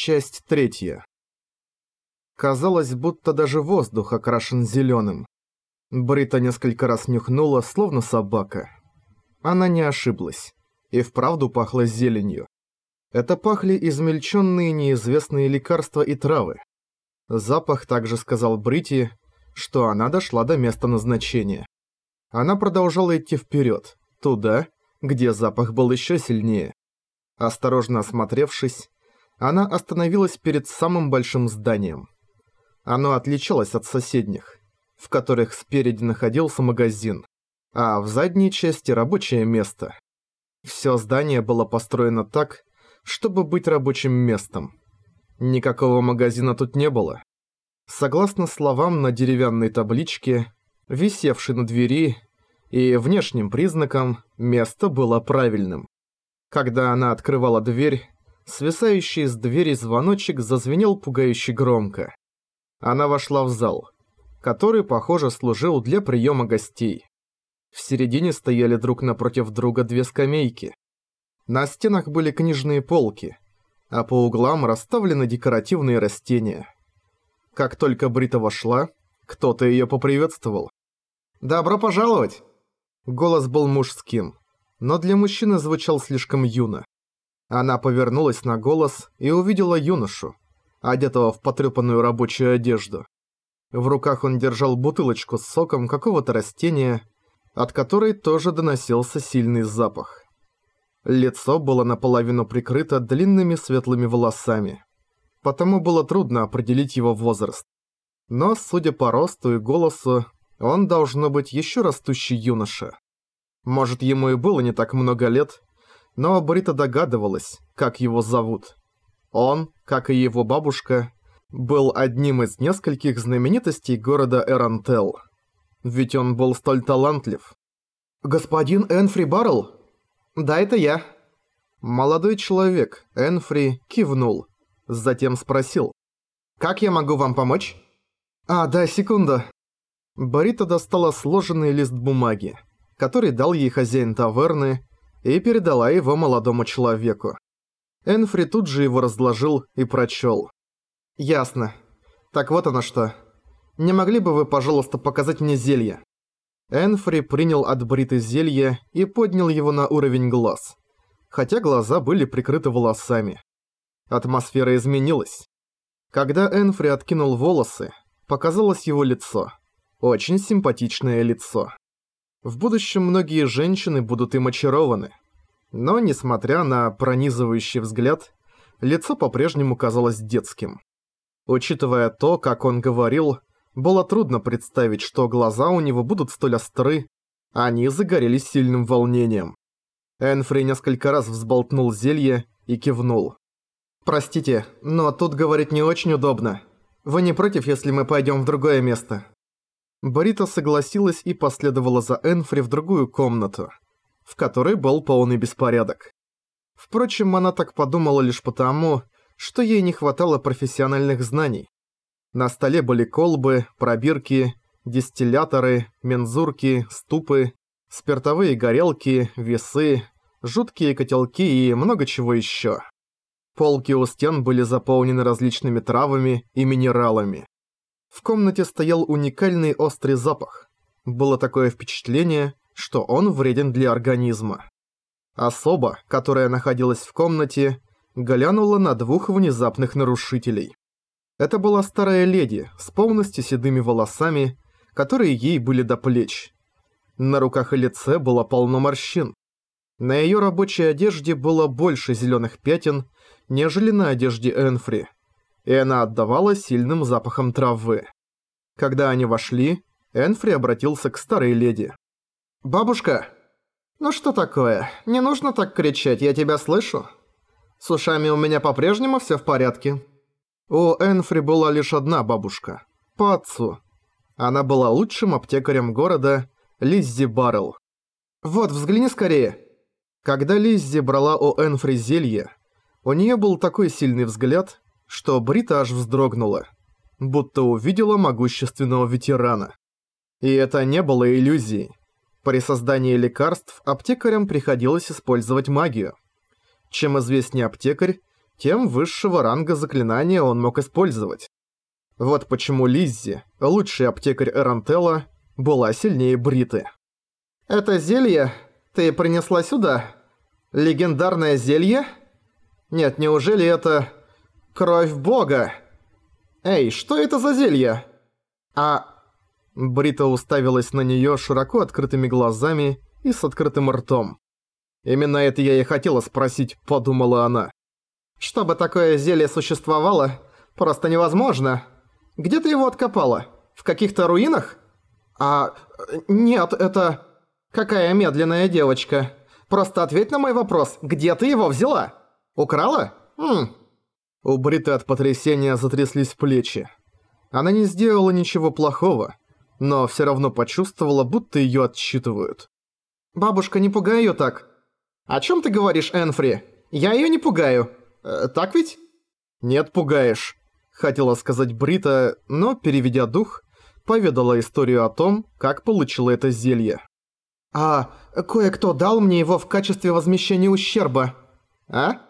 Часть третья. Казалось, будто даже воздух окрашен зеленым. Брита несколько раз нюхнула, словно собака. Она не ошиблась. И вправду пахло зеленью. Это пахли измельченные неизвестные лекарства и травы. Запах также сказал Брити, что она дошла до места назначения. Она продолжала идти вперед, туда, где запах был еще сильнее. Осторожно осмотревшись, она остановилась перед самым большим зданием. Оно отличалось от соседних, в которых спереди находился магазин, а в задней части рабочее место. Все здание было построено так, чтобы быть рабочим местом. Никакого магазина тут не было. Согласно словам на деревянной табличке, висевшей на двери, и внешним признакам, место было правильным. Когда она открывала дверь, свисающий с двери звоночек зазвенел пугающе громко. Она вошла в зал, который, похоже, служил для приема гостей. В середине стояли друг напротив друга две скамейки. На стенах были книжные полки, а по углам расставлены декоративные растения. Как только Брита вошла, кто-то ее поприветствовал. «Добро пожаловать!» Голос был мужским, но для мужчины звучал слишком юно. Она повернулась на голос и увидела юношу, одетого в потрепанную рабочую одежду. В руках он держал бутылочку с соком какого-то растения, от которой тоже доносился сильный запах. Лицо было наполовину прикрыто длинными светлыми волосами, потому было трудно определить его возраст. Но, судя по росту и голосу, он должно быть еще растущий юноша. Может, ему и было не так много лет, но Брита догадывалась, как его зовут. Он, как и его бабушка, был одним из нескольких знаменитостей города Эрантел. Ведь он был столь талантлив. «Господин Энфри Баррелл?» «Да, это я». Молодой человек, Энфри, кивнул. Затем спросил. «Как я могу вам помочь?» «А, да, секунду». Борита достала сложенный лист бумаги, который дал ей хозяин таверны, и передала его молодому человеку. Энфри тут же его разложил и прочел. «Ясно. Так вот оно что. Не могли бы вы, пожалуйста, показать мне зелье?» Энфри принял от Бриты зелье и поднял его на уровень глаз, хотя глаза были прикрыты волосами. Атмосфера изменилась. Когда Энфри откинул волосы, показалось его лицо. Очень симпатичное лицо. В будущем многие женщины будут им очарованы. Но, несмотря на пронизывающий взгляд, лицо по-прежнему казалось детским. Учитывая то, как он говорил, было трудно представить, что глаза у него будут столь остры, они загорелись сильным волнением. Энфри несколько раз взболтнул зелье и кивнул. «Простите, но тут говорить не очень удобно. Вы не против, если мы пойдем в другое место?» Борита согласилась и последовала за Энфри в другую комнату, в которой был полный беспорядок. Впрочем, она так подумала лишь потому, что ей не хватало профессиональных знаний. На столе были колбы, пробирки, дистилляторы, мензурки, ступы, спиртовые горелки, весы, жуткие котелки и много чего еще. Полки у стен были заполнены различными травами и минералами. В комнате стоял уникальный острый запах. Было такое впечатление, что он вреден для организма. Особа, которая находилась в комнате, глянула на двух внезапных нарушителей. Это была старая леди с полностью седыми волосами, которые ей были до плеч. На руках и лице было полно морщин. На ее рабочей одежде было больше зеленых пятен, нежели на одежде Энфри – и она отдавала сильным запахом травы. Когда они вошли, Энфри обратился к старой леди. «Бабушка, ну что такое? Не нужно так кричать, я тебя слышу. С ушами у меня по-прежнему все в порядке». У Энфри была лишь одна бабушка. По отцу. Она была лучшим аптекарем города, Лиззи Баррелл. «Вот, взгляни скорее». Когда Лиззи брала у Энфри зелье, у нее был такой сильный взгляд, что Брита аж вздрогнула, будто увидела могущественного ветерана. И это не было иллюзией. При создании лекарств аптекарям приходилось использовать магию. Чем известнее аптекарь, тем высшего ранга заклинания он мог использовать. Вот почему Лиззи, лучший аптекарь Эрантелла, была сильнее Бриты. «Это зелье ты принесла сюда? Легендарное зелье? Нет, неужели это... кровь бога? Эй, что это за зелье?» «А...» Брита уставилась на неё широко открытыми глазами и с открытым ртом. «Именно это я и хотела спросить», — подумала она. «Чтобы такое зелье существовало, просто невозможно. Где ты его откопала? В каких-то руинах?» «А... нет, это... Какая медленная девочка. Просто ответь на мой вопрос, где ты его взяла? Украла? Хм...» У Бриты от потрясения затряслись плечи. Она не сделала ничего плохого, но всё равно почувствовала, будто её отсчитывают. «Бабушка, не пугай её так». «О чём ты говоришь, Энфри? Я её не пугаю. Э, так ведь?» «Нет, пугаешь», — хотела сказать Брита, но, переведя дух, поведала историю о том, как получила это зелье. «А, кое-кто дал мне его в качестве возмещения ущерба». «А?»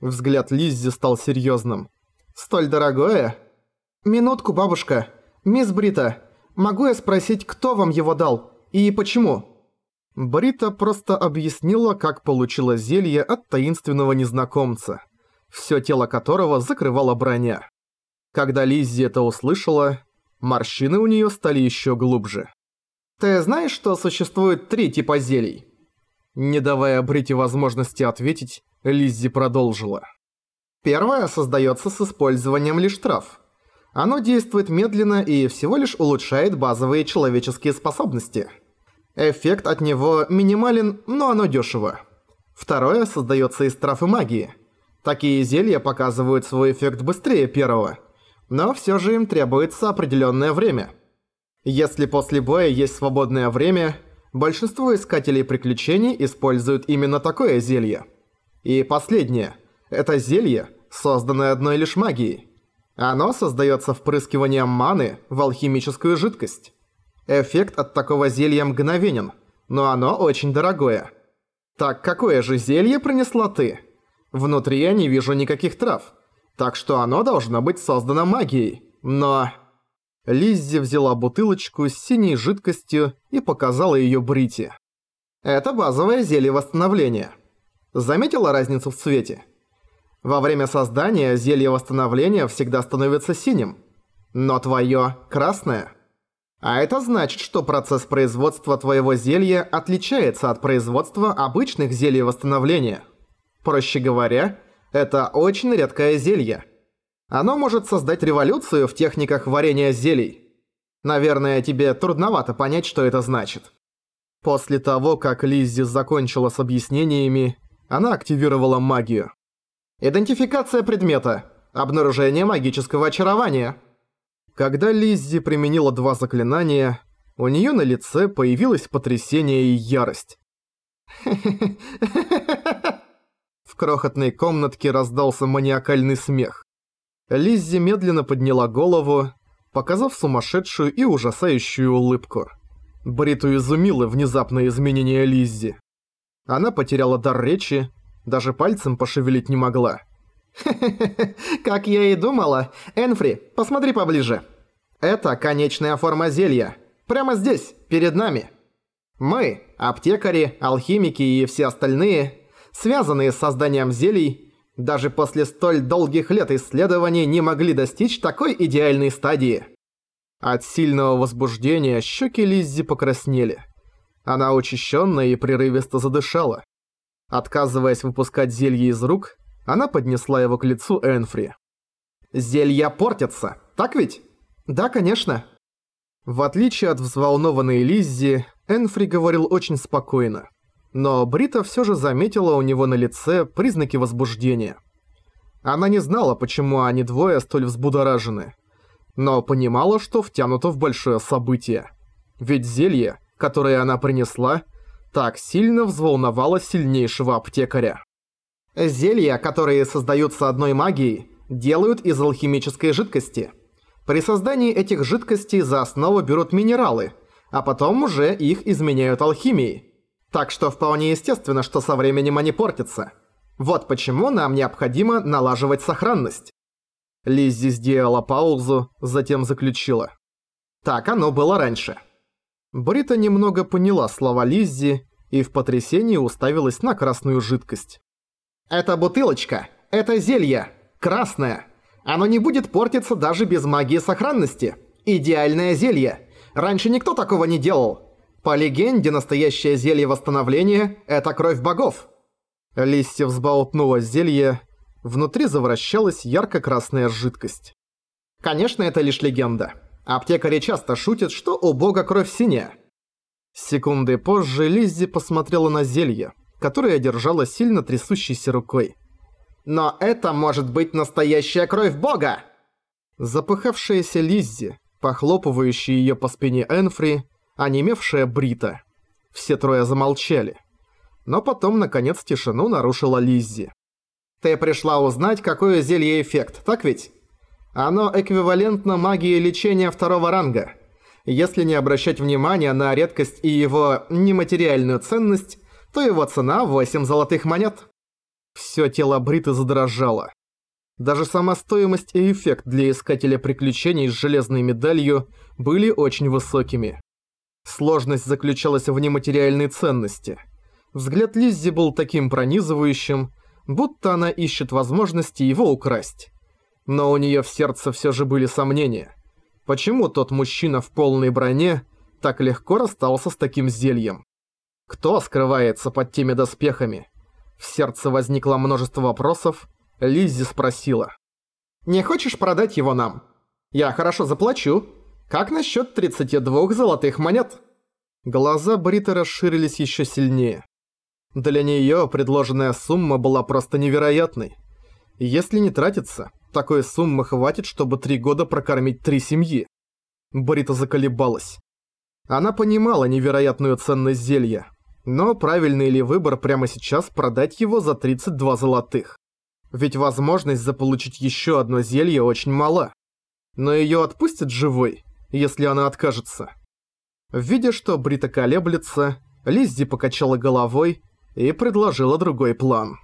Взгляд Лиззи стал серьёзным. «Столь дорогое?» «Минутку, бабушка. Мисс Брита, могу я спросить, кто вам его дал? И почему?» Брита просто объяснила, как получила зелье от таинственного незнакомца, всё тело которого закрывала броня. Когда Лиззи это услышала, морщины у неё стали ещё глубже. «Ты знаешь, что существует три типа зелий?» Не давая Брите возможности ответить, Лиззи продолжила. Первое создается с использованием лишь трав. Оно действует медленно и всего лишь улучшает базовые человеческие способности. Эффект от него минимален, но оно дешево. Второе создается из трав и магии. Такие зелья показывают свой эффект быстрее первого, но все же им требуется определенное время. Если после боя есть свободное время, большинство искателей приключений используют именно такое зелье. И последнее. Это зелье, созданное одной лишь магией. Оно создается впрыскиванием маны в алхимическую жидкость. Эффект от такого зелья мгновенен, но оно очень дорогое. Так какое же зелье принесла ты? Внутри я не вижу никаких трав, так что оно должно быть создано магией, но... Лиззи взяла бутылочку с синей жидкостью и показала её Брите. Это базовое зелье восстановления. Заметила разницу в цвете? Во время создания зелье восстановления всегда становится синим, но твое красное. А это значит, что процесс производства твоего зелья отличается от производства обычных зелий восстановления. Проще говоря, это очень редкое зелье. Оно может создать революцию в техниках варенья зелий. Наверное, тебе трудновато понять, что это значит. После того, как Лиззи закончила с объяснениями, она активировала магию. Идентификация предмета. Обнаружение магического очарования. Когда Лиззи применила два заклинания, у неё на лице появилось потрясение и ярость. В крохотной комнатке раздался маниакальный смех. Лиззи медленно подняла голову, показав сумасшедшую и ужасающую улыбку. Бриту изумило внезапное изменение Лиззи. Она потеряла дар речи, даже пальцем пошевелить не могла. как я и думала. Энфри, посмотри поближе. Это конечная форма зелья. Прямо здесь, перед нами. Мы, аптекари, алхимики и все остальные, связанные с созданием зелий, даже после столь долгих лет исследований не могли достичь такой идеальной стадии. От сильного возбуждения щеки Лиззи покраснели. Она учащенно и прерывисто задышала. Отказываясь выпускать зелье из рук, она поднесла его к лицу Энфри. «Зелья портятся, так ведь?» «Да, конечно». В отличие от взволнованной Лиззи, Энфри говорил очень спокойно. Но Брита все же заметила у него на лице признаки возбуждения. Она не знала, почему они двое столь взбудоражены, но понимала, что втянуто в большое событие. Ведь зелье, которое она принесла, так сильно взволновало сильнейшего аптекаря. Зелья, которые создаются одной магией, делают из алхимической жидкости. При создании этих жидкостей за основу берут минералы, а потом уже их изменяют алхимией. Так что вполне естественно, что со временем они портятся. Вот почему нам необходимо налаживать сохранность. Лиззи сделала паузу, затем заключила. Так оно было раньше. Брита немного поняла слова Лиззи и в потрясении уставилась на красную жидкость. «Это бутылочка. Это зелье. Красное. Оно не будет портиться даже без магии сохранности. Идеальное зелье. Раньше никто такого не делал. По легенде, настоящее зелье восстановления – это кровь богов». Листья взболтнуло зелье, внутри завращалась ярко-красная жидкость. Конечно, это лишь легенда. Аптекари часто шутят, что у бога кровь синяя. Секунды позже Лиззи посмотрела на зелье, которое держала сильно трясущейся рукой. «Но это может быть настоящая кровь бога!» Запыхавшаяся Лиззи, похлопывающая ее по спине Энфри, онемевшая Брита. Все трое замолчали. Но потом, наконец, тишину нарушила Лиззи. «Ты пришла узнать, какое зелье эффект, так ведь? Оно эквивалентно магии лечения второго ранга. Если не обращать внимания на редкость и его нематериальную ценность, то его цена 8 золотых монет». Всё тело Бриты задрожало. Даже сама стоимость и эффект для искателя приключений с железной медалью были очень высокими. Сложность заключалась в нематериальной ценности. Взгляд Лиззи был таким пронизывающим, будто она ищет возможности его украсть. Но у нее в сердце все же были сомнения. Почему тот мужчина в полной броне так легко расстался с таким зельем? Кто скрывается под теми доспехами? В сердце возникло множество вопросов. Лиззи спросила. «Не хочешь продать его нам? Я хорошо заплачу. Как насчет 32 золотых монет?» Глаза Брита расширились еще сильнее. Для нее предложенная сумма была просто невероятной. Если не тратиться, такой суммы хватит, чтобы три года прокормить три семьи. Брита заколебалась. Она понимала невероятную ценность зелья, но правильный ли выбор прямо сейчас продать его за 32 золотых? Ведь возможность заполучить еще одно зелье очень мала. Но ее отпустят живой, если она откажется. Видя, что Брита колеблется, Лиззи покачала головой и предложила другой план.